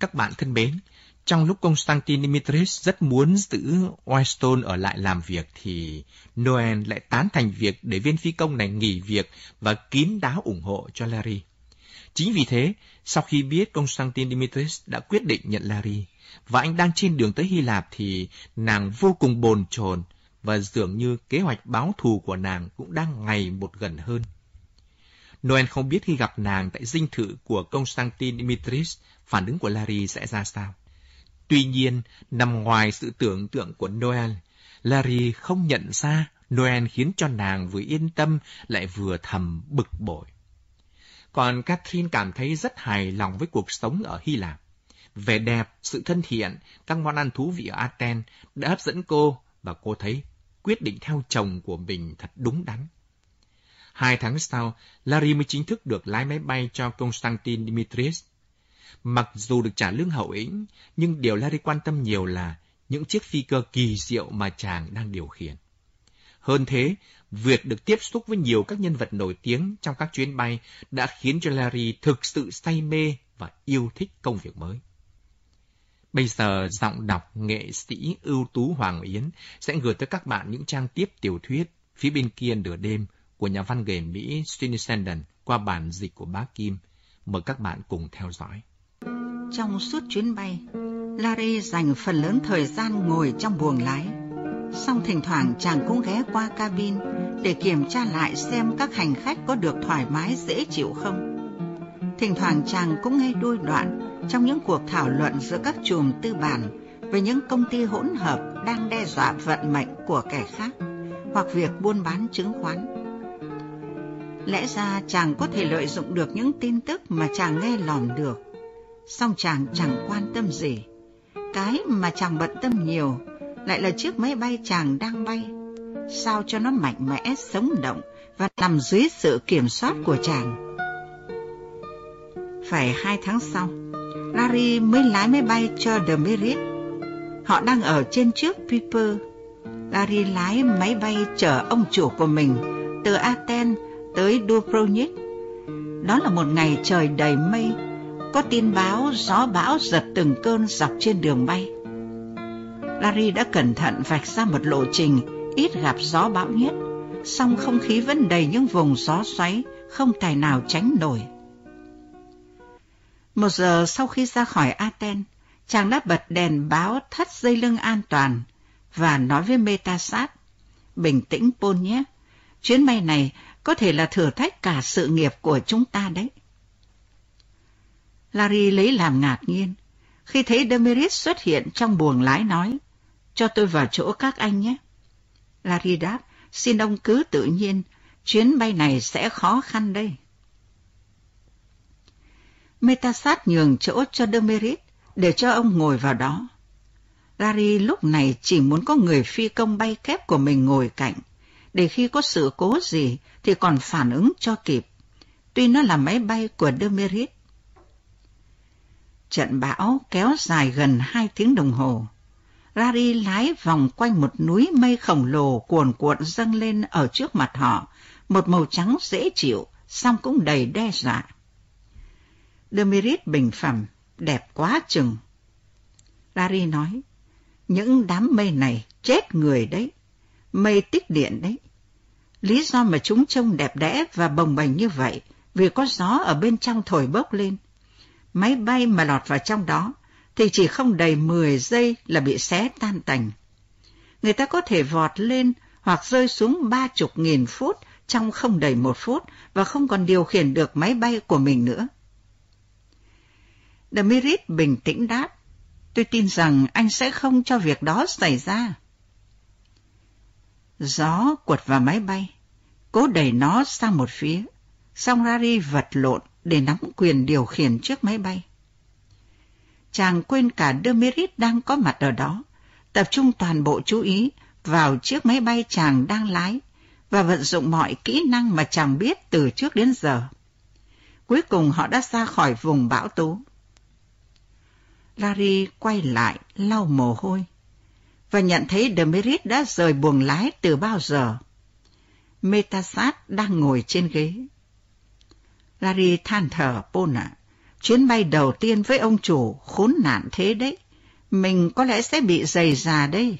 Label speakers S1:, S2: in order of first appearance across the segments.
S1: Các bạn thân mến, trong lúc Constantine Dimitris rất muốn giữ Weston ở lại làm việc thì Noel lại tán thành việc để viên phi công này nghỉ việc và kín đáo ủng hộ cho Larry. Chính vì thế, sau khi biết Constantine Dimitris đã quyết định nhận Larry và anh đang trên đường tới Hy Lạp thì nàng vô cùng bồn chồn và dường như kế hoạch báo thù của nàng cũng đang ngày một gần hơn. Noel không biết khi gặp nàng tại dinh thự của Constantine Dimitris, phản ứng của Larry sẽ ra sao. Tuy nhiên, nằm ngoài sự tưởng tượng của Noel, Larry không nhận ra Noel khiến cho nàng vừa yên tâm lại vừa thầm bực bội. Còn Catherine cảm thấy rất hài lòng với cuộc sống ở Hy Lạp. Vẻ đẹp, sự thân thiện, các món ăn thú vị ở Athens đã hấp dẫn cô và cô thấy quyết định theo chồng của mình thật đúng đắn. Hai tháng sau, Larry mới chính thức được lái máy bay cho Constantine Dimitris. Mặc dù được trả lương hậu ĩnh, nhưng điều Larry quan tâm nhiều là những chiếc phi cơ kỳ diệu mà chàng đang điều khiển. Hơn thế, việc được tiếp xúc với nhiều các nhân vật nổi tiếng trong các chuyến bay đã khiến cho Larry thực sự say mê và yêu thích công việc mới. Bây giờ, giọng đọc nghệ sĩ ưu tú Hoàng Yến sẽ gửi tới các bạn những trang tiếp tiểu thuyết phía bên kia nửa đêm của nhà văn người Mỹ Steny Sandon qua bản dịch của bác Kim. Mời các bạn cùng theo dõi.
S2: Trong suốt chuyến bay, Larry dành phần lớn thời gian ngồi trong buồng lái. Song thỉnh thoảng chàng cũng ghé qua cabin để kiểm tra lại xem các hành khách có được thoải mái dễ chịu không. Thỉnh thoảng chàng cũng nghe đôi đoạn trong những cuộc thảo luận giữa các chùm tư bản về những công ty hỗn hợp đang đe dọa vận mệnh của kẻ khác hoặc việc buôn bán chứng khoán. Lẽ ra chàng có thể lợi dụng được những tin tức mà chàng nghe lòm được, song chàng chẳng quan tâm gì. Cái mà chàng bận tâm nhiều lại là chiếc máy bay chàng đang bay, sao cho nó mạnh mẽ, sống động và nằm dưới sự kiểm soát của chàng. Phải hai tháng sau, Larry mới lái máy bay cho The Merit. Họ đang ở trên chiếc Piper. Larry lái máy bay chở ông chủ của mình từ Athens tới Dubrovnik. Đó là một ngày trời đầy mây, có tin báo gió bão giật từng cơn dọc trên đường bay. Larry đã cẩn thận vạch ra một lộ trình ít gặp gió bão nhất, song không khí vẫn đầy những vùng gió xoáy, không tài nào tránh nổi. Một giờ sau khi ra khỏi Aten, chàng đã bật đèn báo thắt dây lưng an toàn và nói với Metasat, bình tĩnh Paul nhé, chuyến bay này có thể là thử thách cả sự nghiệp của chúng ta đấy. Larry lấy làm ngạc nhiên, khi thấy Demiris xuất hiện trong buồng lái nói, cho tôi vào chỗ các anh nhé. Larry đáp, xin ông cứ tự nhiên, chuyến bay này sẽ khó khăn đây. Metasat nhường chỗ cho Demerit để cho ông ngồi vào đó. Larry lúc này chỉ muốn có người phi công bay kép của mình ngồi cạnh, để khi có sự cố gì thì còn phản ứng cho kịp, tuy nó là máy bay của Demerit. Trận bão kéo dài gần hai tiếng đồng hồ. Larry lái vòng quanh một núi mây khổng lồ cuồn cuộn dâng lên ở trước mặt họ, một màu trắng dễ chịu, song cũng đầy đe dọa. Demirit bình phẩm, đẹp quá chừng. Larry nói, những đám mây này chết người đấy, mây tích điện đấy. Lý do mà chúng trông đẹp đẽ và bồng bềnh như vậy vì có gió ở bên trong thổi bốc lên. Máy bay mà lọt vào trong đó thì chỉ không đầy 10 giây là bị xé tan tành. Người ta có thể vọt lên hoặc rơi xuống ba chục nghìn phút trong không đầy một phút và không còn điều khiển được máy bay của mình nữa. Demirit bình tĩnh đáp, tôi tin rằng anh sẽ không cho việc đó xảy ra. Gió quật vào máy bay, cố đẩy nó sang một phía, song Rari vật lộn để nắm quyền điều khiển chiếc máy bay. Chàng quên cả Demerit đang có mặt ở đó, tập trung toàn bộ chú ý vào chiếc máy bay chàng đang lái và vận dụng mọi kỹ năng mà chàng biết từ trước đến giờ. Cuối cùng họ đã ra khỏi vùng bão tố. Larry quay lại lau mồ hôi và nhận thấy Demerit đã rời buồng lái từ bao giờ. Metasat đang ngồi trên ghế. Larry than thở Pona, chuyến bay đầu tiên với ông chủ khốn nạn thế đấy. Mình có lẽ sẽ bị dày già đây.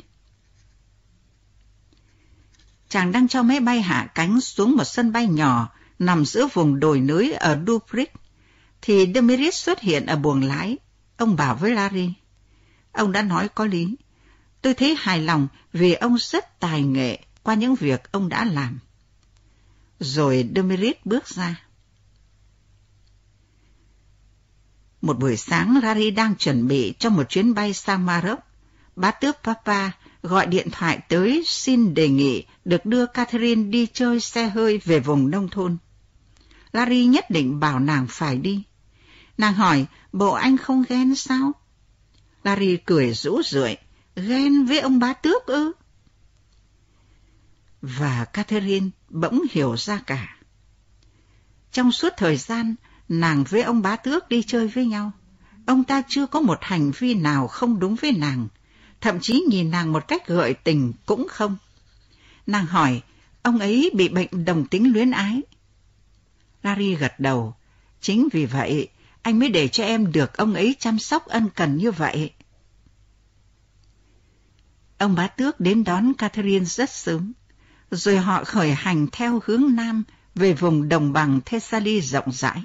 S2: Chàng đang cho máy bay hạ cánh xuống một sân bay nhỏ nằm giữa vùng đồi núi ở Dubrick, thì Demiris xuất hiện ở buồng lái. Ông bảo với Larry, ông đã nói có lý. Tôi thấy hài lòng vì ông rất tài nghệ qua những việc ông đã làm. Rồi Demiris bước ra. Một buổi sáng, Larry đang chuẩn bị cho một chuyến bay sang Maroc. Bá tước Papa gọi điện thoại tới xin đề nghị được đưa Catherine đi chơi xe hơi về vùng nông thôn. Larry nhất định bảo nàng phải đi. Nàng hỏi, bộ anh không ghen sao? Larry cười rũ rượi, ghen với ông bá tước ư? Và Catherine bỗng hiểu ra cả. Trong suốt thời gian, nàng với ông bá tước đi chơi với nhau, ông ta chưa có một hành vi nào không đúng với nàng, thậm chí nhìn nàng một cách gợi tình cũng không. Nàng hỏi, ông ấy bị bệnh đồng tính luyến ái. Larry gật đầu. Chính vì vậy, anh mới để cho em được ông ấy chăm sóc ân cần như vậy. Ông bá tước đến đón Catherine rất sớm, rồi họ khởi hành theo hướng nam về vùng đồng bằng Thessaly rộng rãi.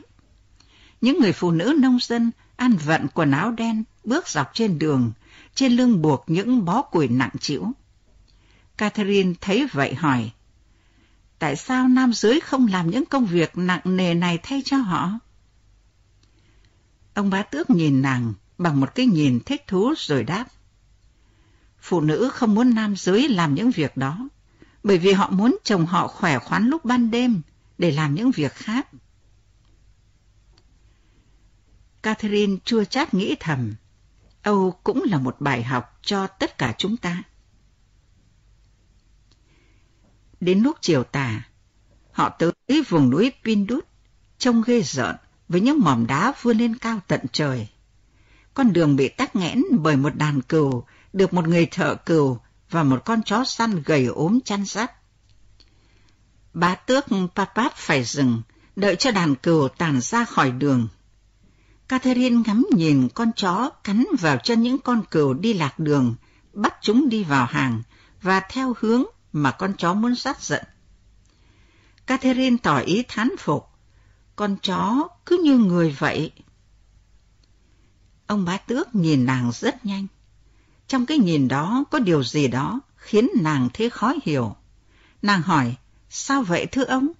S2: Những người phụ nữ nông dân ăn vận quần áo đen bước dọc trên đường, trên lưng buộc những bó củi nặng chịu. Catherine thấy vậy hỏi, tại sao nam giới không làm những công việc nặng nề này thay cho họ? Ông bá tước nhìn nàng bằng một cái nhìn thích thú rồi đáp. Phụ nữ không muốn nam giới làm những việc đó, bởi vì họ muốn chồng họ khỏe khoắn lúc ban đêm để làm những việc khác. Catherine chua chát nghĩ thầm, Âu cũng là một bài học cho tất cả chúng ta. Đến lúc chiều tà, họ tới vùng núi Pindut, trông ghê rợn với những mỏm đá vươn lên cao tận trời. Con đường bị tắc nghẽn bởi một đàn cừu, được một người thợ cừu và một con chó săn gầy ốm chăn sắt. Bá tước Papat phải dừng, đợi cho đàn cừu tàn ra khỏi đường. Catherine ngắm nhìn con chó cắn vào chân những con cừu đi lạc đường, bắt chúng đi vào hàng và theo hướng mà con chó muốn sát giận. Catherine tỏ ý thán phục. Con chó cứ như người vậy. Ông bá tước nhìn nàng rất nhanh. Trong cái nhìn đó có điều gì đó khiến nàng thấy khó hiểu. Nàng hỏi, sao vậy thưa ông?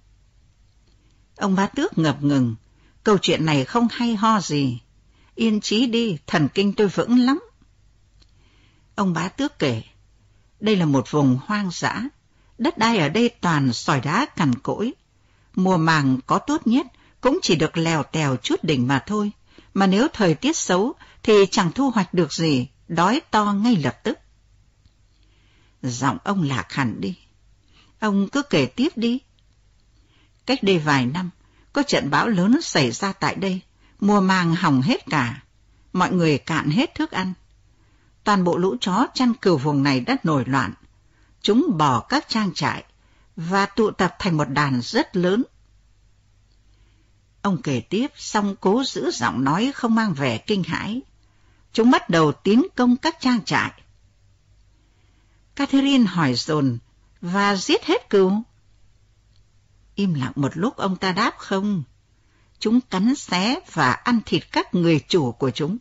S2: Ông bá tước ngập ngừng, câu chuyện này không hay ho gì. Yên trí đi, thần kinh tôi vững lắm. Ông bá tước kể, đây là một vùng hoang dã, đất đai ở đây toàn sỏi đá cằn cỗi. Mùa màng có tốt nhất cũng chỉ được lèo tèo chút đỉnh mà thôi, mà nếu thời tiết xấu thì chẳng thu hoạch được gì, đói to ngay lập tức. Giọng ông lạc hẳn đi. Ông cứ kể tiếp đi. Cách đây vài năm, có trận bão lớn xảy ra tại đây, mùa màng hỏng hết cả, mọi người cạn hết thức ăn. Toàn bộ lũ chó chăn cừu vùng này đã nổi loạn, chúng bỏ các trang trại và tụ tập thành một đàn rất lớn. Ông kể tiếp xong cố giữ giọng nói không mang vẻ kinh hãi. Chúng bắt đầu tiến công các trang trại. Catherine hỏi dồn và giết hết cừu. Im lặng một lúc ông ta đáp không. Chúng cắn xé và ăn thịt các người chủ của chúng.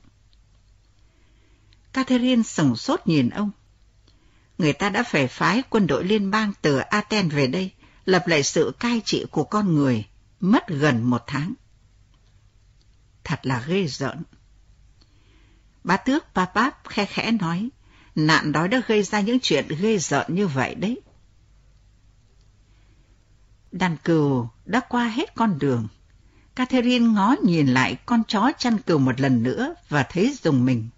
S2: Catherine sửng sốt nhìn ông người ta đã phải phái quân đội liên bang từ Athens về đây, lập lại sự cai trị của con người, mất gần một tháng. Thật là ghê rợn. Bá tước Papap khe khẽ nói, nạn đói đã gây ra những chuyện ghê rợn như vậy đấy. Đàn cừu đã qua hết con đường. Catherine ngó nhìn lại con chó chăn cừu một lần nữa và thấy dùng mình.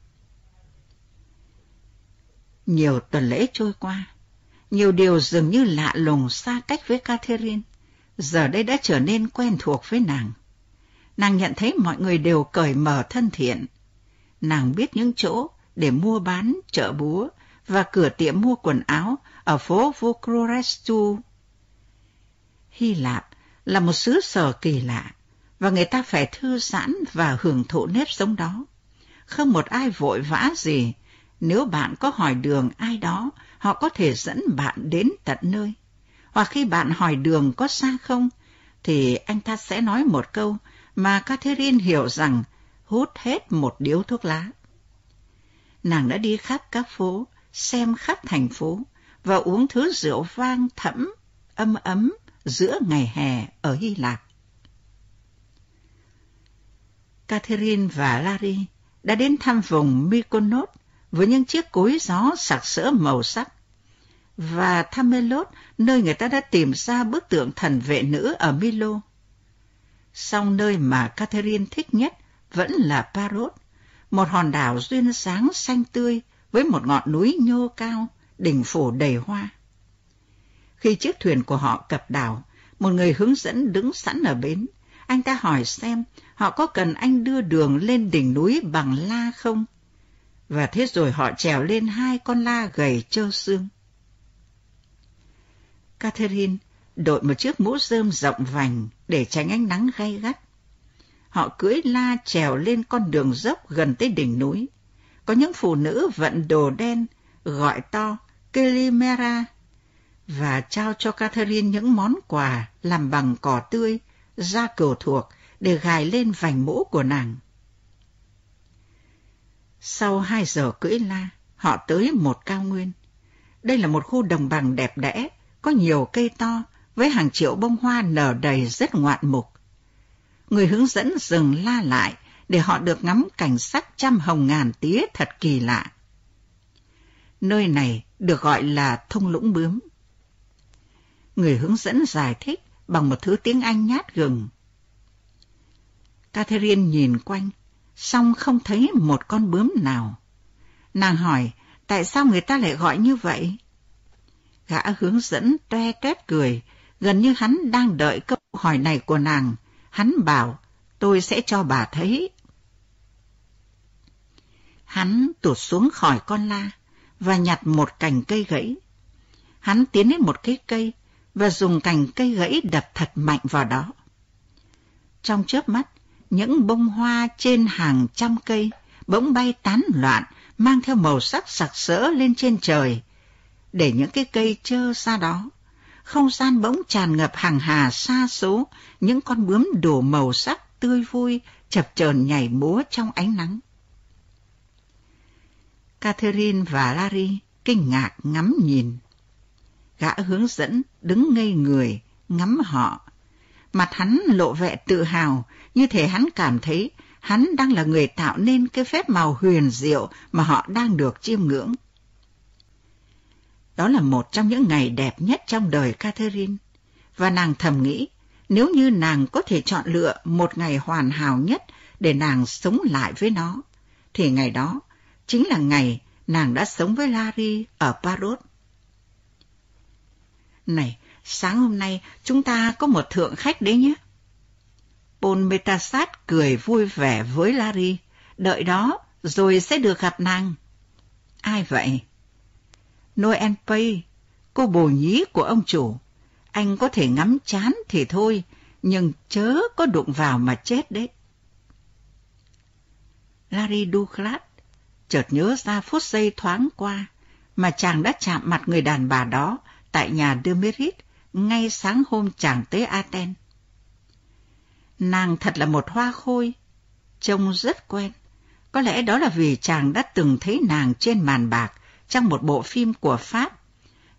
S2: Nhiều tuần lễ trôi qua, nhiều điều dường như lạ lùng xa cách với Catherine, giờ đây đã trở nên quen thuộc với nàng. Nàng nhận thấy mọi người đều cởi mở thân thiện. Nàng biết những chỗ để mua bán, chợ búa và cửa tiệm mua quần áo ở phố Vukrorestu. Hy Lạp là một xứ sở kỳ lạ, và người ta phải thư giãn và hưởng thụ nếp sống đó. Không một ai vội vã gì, nếu bạn có hỏi đường ai đó, họ có thể dẫn bạn đến tận nơi. Hoặc khi bạn hỏi đường có xa không, thì anh ta sẽ nói một câu mà Catherine hiểu rằng hút hết một điếu thuốc lá. Nàng đã đi khắp các phố, xem khắp thành phố và uống thứ rượu vang thẫm, âm ấm giữa ngày hè ở Hy Lạp. Catherine và Larry đã đến thăm vùng Mykonos với những chiếc cối gió sặc sỡ màu sắc và thăm nơi người ta đã tìm ra bức tượng thần vệ nữ ở Milo. Song nơi mà Catherine thích nhất vẫn là Paros, một hòn đảo duyên dáng xanh tươi với một ngọn núi nhô cao, đỉnh phủ đầy hoa. Khi chiếc thuyền của họ cập đảo, một người hướng dẫn đứng sẵn ở bến. Anh ta hỏi xem họ có cần anh đưa đường lên đỉnh núi bằng la không? Và thế rồi họ trèo lên hai con la gầy trơ xương. Catherine đội một chiếc mũ rơm rộng vành để tránh ánh nắng gay gắt. Họ cưỡi la trèo lên con đường dốc gần tới đỉnh núi. Có những phụ nữ vận đồ đen gọi to Kelimera và trao cho Catherine những món quà làm bằng cỏ tươi, da cừu thuộc để gài lên vành mũ của nàng. Sau hai giờ cưỡi la, họ tới một cao nguyên. Đây là một khu đồng bằng đẹp đẽ, có nhiều cây to, với hàng triệu bông hoa nở đầy rất ngoạn mục. Người hướng dẫn dừng la lại để họ được ngắm cảnh sắc trăm hồng ngàn tía thật kỳ lạ. Nơi này được gọi là thung lũng bướm. Người hướng dẫn giải thích bằng một thứ tiếng Anh nhát gừng. Catherine nhìn quanh, song không thấy một con bướm nào. Nàng hỏi, tại sao người ta lại gọi như vậy? Gã hướng dẫn toe toét cười, gần như hắn đang đợi câu hỏi này của nàng. Hắn bảo, tôi sẽ cho bà thấy. Hắn tụt xuống khỏi con la và nhặt một cành cây gãy. Hắn tiến đến một cái cây và dùng cành cây gãy đập thật mạnh vào đó. Trong chớp mắt, những bông hoa trên hàng trăm cây bỗng bay tán loạn, mang theo màu sắc sặc sỡ lên trên trời, để những cái cây trơ ra đó. Không gian bỗng tràn ngập hàng hà xa số, những con bướm đủ màu sắc tươi vui, chập chờn nhảy múa trong ánh nắng. Catherine và Larry kinh ngạc ngắm nhìn. Gã hướng dẫn đứng ngây người, ngắm họ. Mặt hắn lộ vẻ tự hào, như thể hắn cảm thấy hắn đang là người tạo nên cái phép màu huyền diệu mà họ đang được chiêm ngưỡng. Đó là một trong những ngày đẹp nhất trong đời Catherine, và nàng thầm nghĩ, nếu như nàng có thể chọn lựa một ngày hoàn hảo nhất để nàng sống lại với nó, thì ngày đó chính là ngày nàng đã sống với Larry ở Paris. Này, sáng hôm nay chúng ta có một thượng khách đấy nhé. Paul Metasat cười vui vẻ với Larry. Đợi đó, rồi sẽ được gặp nàng. Ai vậy? Noel Pay, cô bồ nhí của ông chủ. Anh có thể ngắm chán thì thôi, nhưng chớ có đụng vào mà chết đấy. Larry Douglas chợt nhớ ra phút giây thoáng qua mà chàng đã chạm mặt người đàn bà đó tại nhà Demerit ngay sáng hôm chàng tới Aten. Nàng thật là một hoa khôi, trông rất quen. Có lẽ đó là vì chàng đã từng thấy nàng trên màn bạc trong một bộ phim của Pháp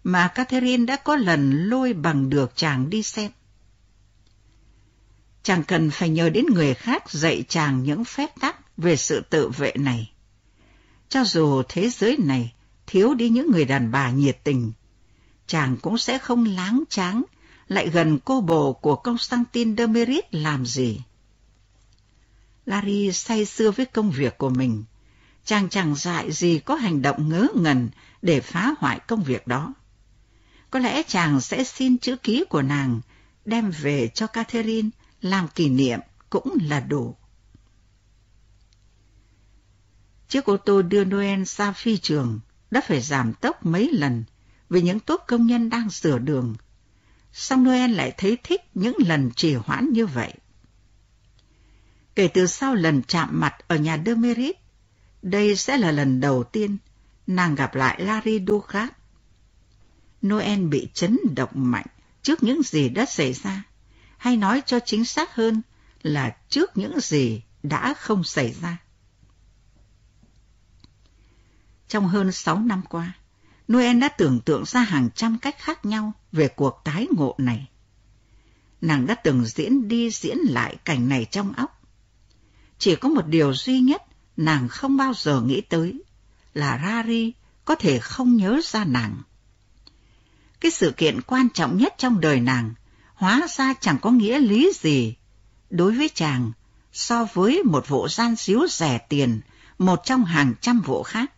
S2: mà Catherine đã có lần lôi bằng được chàng đi xem. Chàng cần phải nhờ đến người khác dạy chàng những phép tắc về sự tự vệ này. Cho dù thế giới này thiếu đi những người đàn bà nhiệt tình, chàng cũng sẽ không láng tráng lại gần cô bồ của Constantine Demerit làm gì. Larry say sưa với công việc của mình. Chàng chẳng dại gì có hành động ngớ ngẩn để phá hoại công việc đó. Có lẽ chàng sẽ xin chữ ký của nàng, đem về cho Catherine làm kỷ niệm cũng là đủ. Chiếc ô tô đưa Noel ra phi trường đã phải giảm tốc mấy lần vì những tốt công nhân đang sửa đường. Song Noel lại thấy thích những lần trì hoãn như vậy. Kể từ sau lần chạm mặt ở nhà Demerit, đây sẽ là lần đầu tiên nàng gặp lại Larry Ducat. Noel bị chấn động mạnh trước những gì đã xảy ra, hay nói cho chính xác hơn là trước những gì đã không xảy ra. Trong hơn sáu năm qua, Noel đã tưởng tượng ra hàng trăm cách khác nhau về cuộc tái ngộ này. Nàng đã từng diễn đi diễn lại cảnh này trong óc. Chỉ có một điều duy nhất nàng không bao giờ nghĩ tới là Rari có thể không nhớ ra nàng. Cái sự kiện quan trọng nhất trong đời nàng hóa ra chẳng có nghĩa lý gì đối với chàng so với một vụ gian xíu rẻ tiền, một trong hàng trăm vụ khác.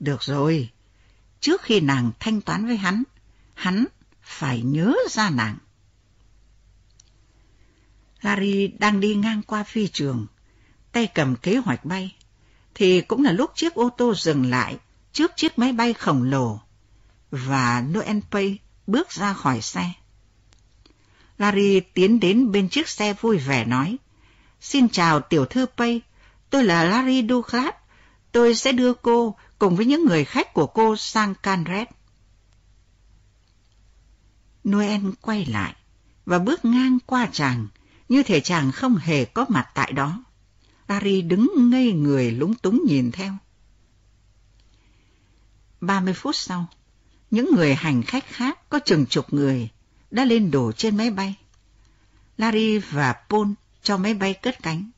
S2: Được rồi, trước khi nàng thanh toán với hắn, hắn phải nhớ ra nàng. Larry đang đi ngang qua phi trường, tay cầm kế hoạch bay, thì cũng là lúc chiếc ô tô dừng lại trước chiếc máy bay khổng lồ, và Noel Pay bước ra khỏi xe. Larry tiến đến bên chiếc xe vui vẻ nói, Xin chào tiểu thư Pay, tôi là Larry Douglas, tôi sẽ đưa cô cùng với những người khách của cô sang Canret. Noel quay lại và bước ngang qua chàng, như thể chàng không hề có mặt tại đó. Larry đứng ngây người lúng túng nhìn theo. Ba mươi phút sau, những người hành khách khác có chừng chục người đã lên đổ trên máy bay. Larry và Paul cho máy bay cất cánh.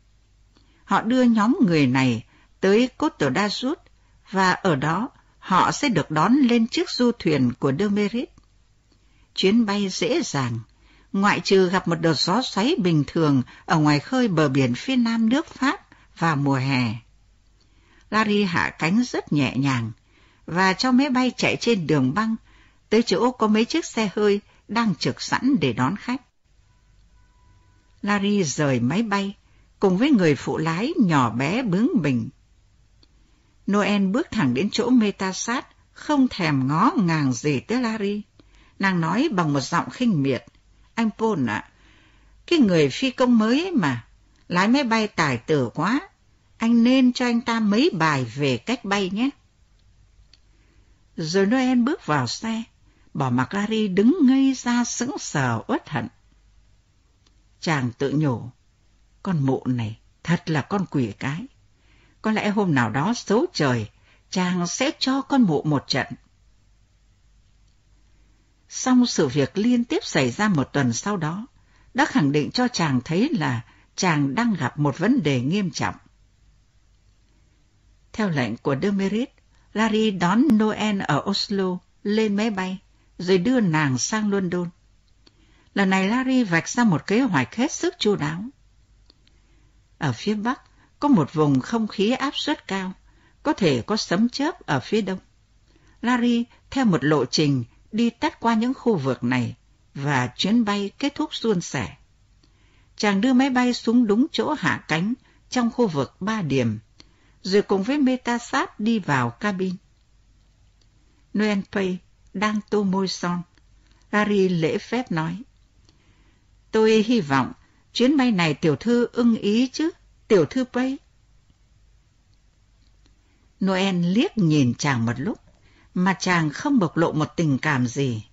S2: Họ đưa nhóm người này tới Côte d'Azur và ở đó họ sẽ được đón lên chiếc du thuyền của Demerit. Chuyến bay dễ dàng, ngoại trừ gặp một đợt gió xoáy bình thường ở ngoài khơi bờ biển phía nam nước Pháp vào mùa hè. Larry hạ cánh rất nhẹ nhàng và cho máy bay chạy trên đường băng tới chỗ có mấy chiếc xe hơi đang trực sẵn để đón khách. Larry rời máy bay cùng với người phụ lái nhỏ bé bướng bỉnh. Noel bước thẳng đến chỗ Metasat, không thèm ngó ngàng gì tới Larry. Nàng nói bằng một giọng khinh miệt. Anh Paul ạ, cái người phi công mới ấy mà, lái máy bay tài tử quá. Anh nên cho anh ta mấy bài về cách bay nhé. Rồi Noel bước vào xe, bỏ mặc Larry đứng ngây ra sững sờ uất hận. Chàng tự nhủ, con mụ này thật là con quỷ cái. Có lẽ hôm nào đó xấu trời, chàng sẽ cho con mụ một trận. Xong sự việc liên tiếp xảy ra một tuần sau đó, đã khẳng định cho chàng thấy là chàng đang gặp một vấn đề nghiêm trọng. Theo lệnh của Demerit, Larry đón Noel ở Oslo lên máy bay, rồi đưa nàng sang London. Lần này Larry vạch ra một kế hoạch hết sức chu đáo. Ở phía Bắc có một vùng không khí áp suất cao, có thể có sấm chớp ở phía Đông. Larry theo một lộ trình đi tắt qua những khu vực này và chuyến bay kết thúc suôn sẻ. Chàng đưa máy bay xuống đúng chỗ hạ cánh trong khu vực ba điểm, rồi cùng với Metasat đi vào cabin. Noel Pay đang tô môi son. Larry lễ phép nói. Tôi hy vọng chuyến bay này tiểu thư ưng ý chứ, tiểu thư bay. Noel liếc nhìn chàng một lúc, mà chàng không bộc lộ một tình cảm gì.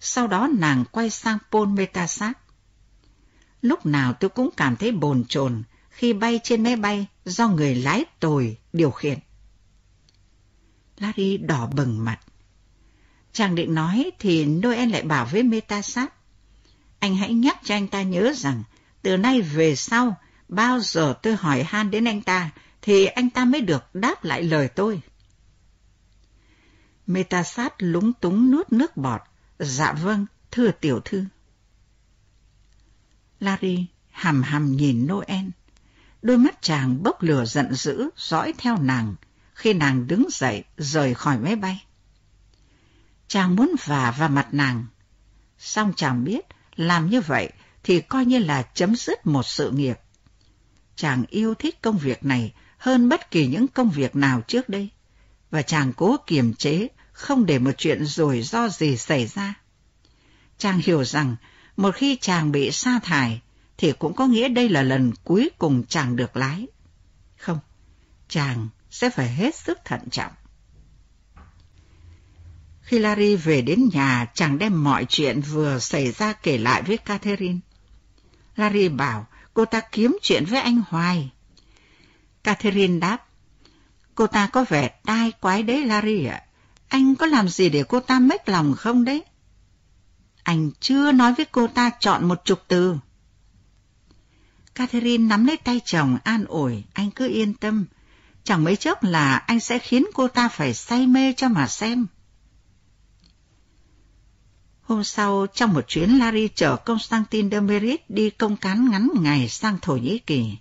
S2: Sau đó nàng quay sang Paul Metasat. Lúc nào tôi cũng cảm thấy bồn chồn khi bay trên máy bay do người lái tồi điều khiển. Larry đỏ bừng mặt. Chàng định nói thì Noel lại bảo với Metasat. Anh hãy nhắc cho anh ta nhớ rằng từ nay về sau, bao giờ tôi hỏi han đến anh ta, thì anh ta mới được đáp lại lời tôi. Metasat lúng túng nuốt nước bọt. Dạ vâng, thưa tiểu thư. Larry hầm hầm nhìn Noel. Đôi mắt chàng bốc lửa giận dữ dõi theo nàng khi nàng đứng dậy rời khỏi máy bay. Chàng muốn vả vào mặt nàng. Xong chàng biết làm như vậy thì coi như là chấm dứt một sự nghiệp. Chàng yêu thích công việc này hơn bất kỳ những công việc nào trước đây, và chàng cố kiềm chế không để một chuyện rủi ro gì xảy ra. Chàng hiểu rằng một khi chàng bị sa thải thì cũng có nghĩa đây là lần cuối cùng chàng được lái. Không, chàng sẽ phải hết sức thận trọng. Khi Larry về đến nhà, chàng đem mọi chuyện vừa xảy ra kể lại với Catherine. Larry bảo cô ta kiếm chuyện với anh hoài. Catherine đáp, cô ta có vẻ tai quái đấy Larry ạ. Anh có làm gì để cô ta mếch lòng không đấy? Anh chưa nói với cô ta chọn một chục từ. Catherine nắm lấy tay chồng an ủi, anh cứ yên tâm. Chẳng mấy chốc là anh sẽ khiến cô ta phải say mê cho mà xem. Hôm sau, trong một chuyến Larry chở Constantin Demerit đi công cán ngắn ngày sang Thổ Nhĩ Kỳ.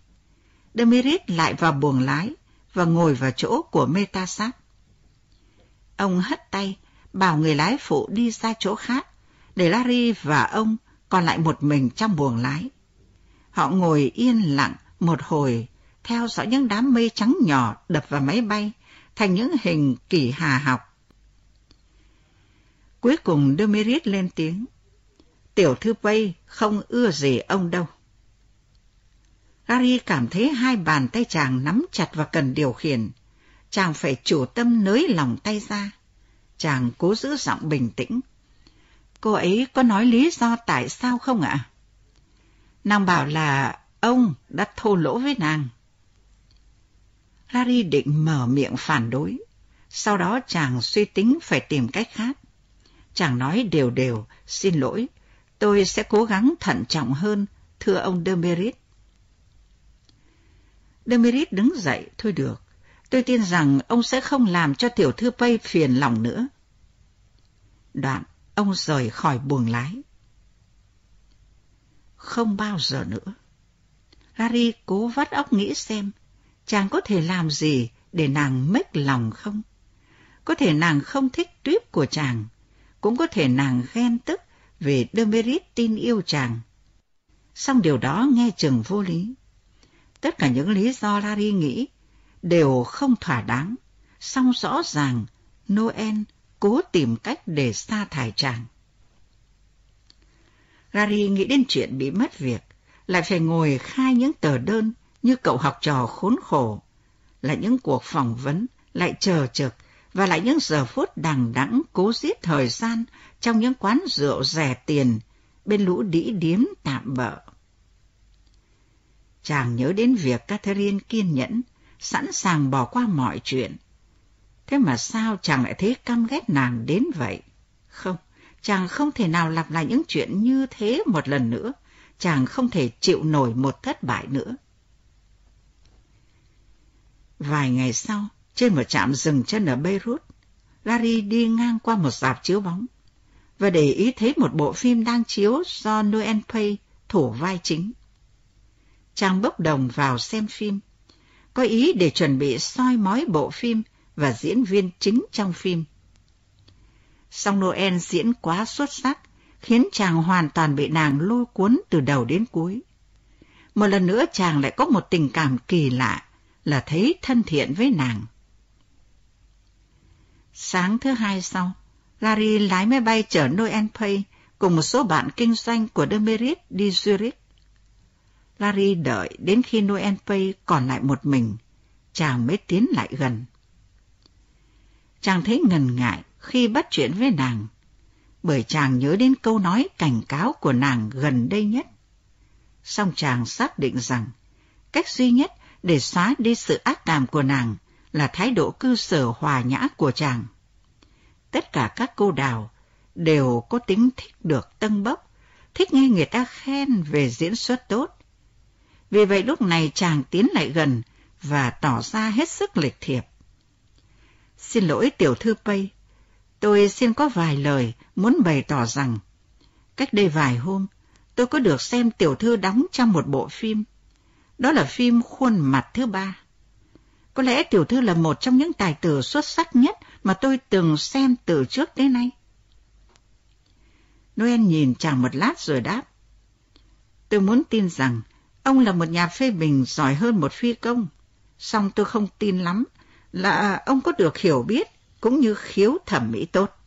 S2: Demerit lại vào buồng lái và ngồi vào chỗ của Metasat. Ông hất tay, bảo người lái phụ đi ra chỗ khác, để Larry và ông còn lại một mình trong buồng lái. Họ ngồi yên lặng một hồi, theo dõi những đám mây trắng nhỏ đập vào máy bay, thành những hình kỳ hà học. Cuối cùng Demerit lên tiếng. Tiểu thư Pây không ưa gì ông đâu. Gary cảm thấy hai bàn tay chàng nắm chặt và cần điều khiển. Chàng phải chủ tâm nới lòng tay ra. Chàng cố giữ giọng bình tĩnh. Cô ấy có nói lý do tại sao không ạ? Nàng bảo là ông đã thô lỗ với nàng. Larry định mở miệng phản đối. Sau đó chàng suy tính phải tìm cách khác. Chàng nói đều đều, xin lỗi, tôi sẽ cố gắng thận trọng hơn, thưa ông Demerit. Demerit đứng dậy, thôi được, tôi tin rằng ông sẽ không làm cho tiểu thư Pay phiền lòng nữa. Đoạn, ông rời khỏi buồng lái. Không bao giờ nữa. Larry cố vắt óc nghĩ xem, chàng có thể làm gì để nàng mếch lòng không? Có thể nàng không thích tuyếp của chàng, cũng có thể nàng ghen tức vì Demerit tin yêu chàng. Song điều đó nghe chừng vô lý. Tất cả những lý do Larry nghĩ đều không thỏa đáng, song rõ ràng Noel cố tìm cách để sa thải chàng. Larry nghĩ đến chuyện bị mất việc, lại phải ngồi khai những tờ đơn như cậu học trò khốn khổ, là những cuộc phỏng vấn, lại chờ trực, và lại những giờ phút đằng đẵng cố giết thời gian trong những quán rượu rẻ tiền bên lũ đĩ điếm tạm bợ. Chàng nhớ đến việc Catherine kiên nhẫn, sẵn sàng bỏ qua mọi chuyện. Thế mà sao chàng lại thấy căm ghét nàng đến vậy? Không, chàng không thể nào lặp lại những chuyện như thế một lần nữa. Chàng không thể chịu nổi một thất bại nữa. Vài ngày sau, trên một trạm dừng chân ở Beirut, Larry đi ngang qua một dạp chiếu bóng và để ý thấy một bộ phim đang chiếu do Noel Pay thủ vai chính. Chàng bốc đồng vào xem phim, có ý để chuẩn bị soi mói bộ phim và diễn viên chính trong phim. Song Noel diễn quá xuất sắc, khiến chàng hoàn toàn bị nàng lôi cuốn từ đầu đến cuối. Một lần nữa chàng lại có một tình cảm kỳ lạ là thấy thân thiện với nàng. Sáng thứ hai sau, Larry lái máy bay chở Noel Pay cùng một số bạn kinh doanh của Demerit đi Zurich. Larry đợi đến khi Noel Pay còn lại một mình, chàng mới tiến lại gần. Chàng thấy ngần ngại khi bắt chuyện với nàng, bởi chàng nhớ đến câu nói cảnh cáo của nàng gần đây nhất. Song chàng xác định rằng, cách duy nhất để xóa đi sự ác cảm của nàng là thái độ cư xử hòa nhã của chàng. Tất cả các cô đào đều có tính thích được tân bốc, thích nghe người ta khen về diễn xuất tốt. Vì vậy lúc này chàng tiến lại gần và tỏ ra hết sức lịch thiệp. Xin lỗi tiểu thư Pây, tôi xin có vài lời muốn bày tỏ rằng, cách đây vài hôm, tôi có được xem tiểu thư đóng trong một bộ phim. Đó là phim Khuôn mặt thứ ba. Có lẽ tiểu thư là một trong những tài tử xuất sắc nhất mà tôi từng xem từ trước đến nay. Noel nhìn chàng một lát rồi đáp. Tôi muốn tin rằng ông là một nhà phê bình giỏi hơn một phi công. Song tôi không tin lắm là ông có được hiểu biết cũng như khiếu thẩm mỹ tốt.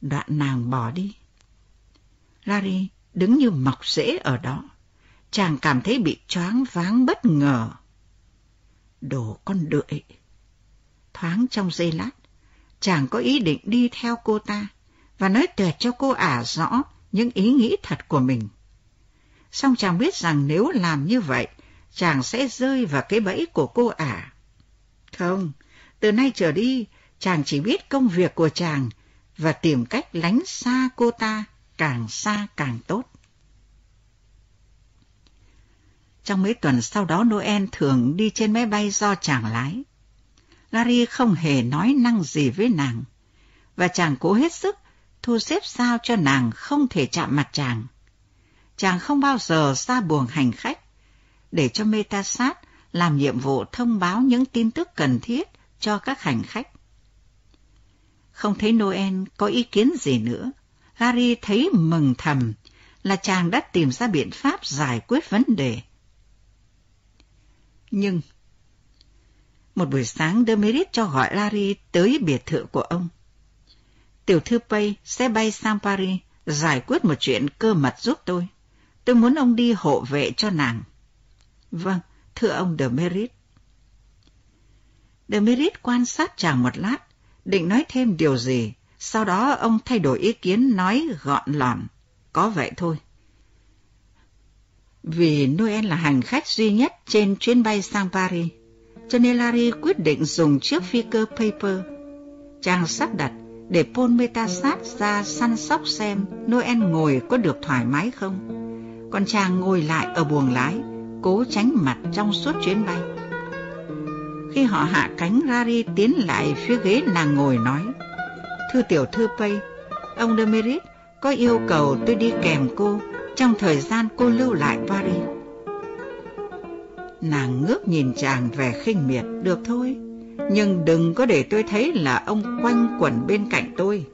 S2: Đoạn nàng bỏ đi. Larry đứng như mọc rễ ở đó. Chàng cảm thấy bị choáng váng bất ngờ. Đồ con đợi. Thoáng trong giây lát, chàng có ý định đi theo cô ta và nói tuyệt cho cô ả rõ những ý nghĩ thật của mình. Xong chàng biết rằng nếu làm như vậy, chàng sẽ rơi vào cái bẫy của cô ả. Không, từ nay trở đi, chàng chỉ biết công việc của chàng và tìm cách lánh xa cô ta, càng xa càng tốt. Trong mấy tuần sau đó Noel thường đi trên máy bay do chàng lái. Larry không hề nói năng gì với nàng, và chàng cố hết sức thu xếp sao cho nàng không thể chạm mặt chàng. Chàng không bao giờ ra buồng hành khách, để cho Metasat làm nhiệm vụ thông báo những tin tức cần thiết cho các hành khách. Không thấy Noel có ý kiến gì nữa, Larry thấy mừng thầm là chàng đã tìm ra biện pháp giải quyết vấn đề. Nhưng, một buổi sáng Demerit cho gọi Larry tới biệt thự của ông. Tiểu thư Pay sẽ bay sang Paris giải quyết một chuyện cơ mật giúp tôi. Tôi muốn ông đi hộ vệ cho nàng. Vâng, thưa ông Demerit. Demerit quan sát chàng một lát, định nói thêm điều gì, sau đó ông thay đổi ý kiến nói gọn lỏn. Có vậy thôi. Vì Noel là hành khách duy nhất trên chuyến bay sang Paris, cho nên Larry quyết định dùng chiếc phi cơ Paper. Chàng sắp đặt để Paul Metasat ra săn sóc xem Noel ngồi có được thoải mái không. Còn chàng ngồi lại ở buồng lái, cố tránh mặt trong suốt chuyến bay. Khi họ hạ cánh, Larry tiến lại phía ghế nàng ngồi nói, Thưa tiểu thư Pay, ông Demerit có yêu cầu tôi đi kèm cô trong thời gian cô lưu lại Paris. Nàng ngước nhìn chàng vẻ khinh miệt, được thôi, nhưng đừng có để tôi thấy là ông quanh quẩn bên cạnh tôi.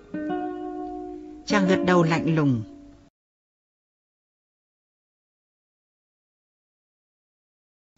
S2: Chàng gật đầu lạnh lùng,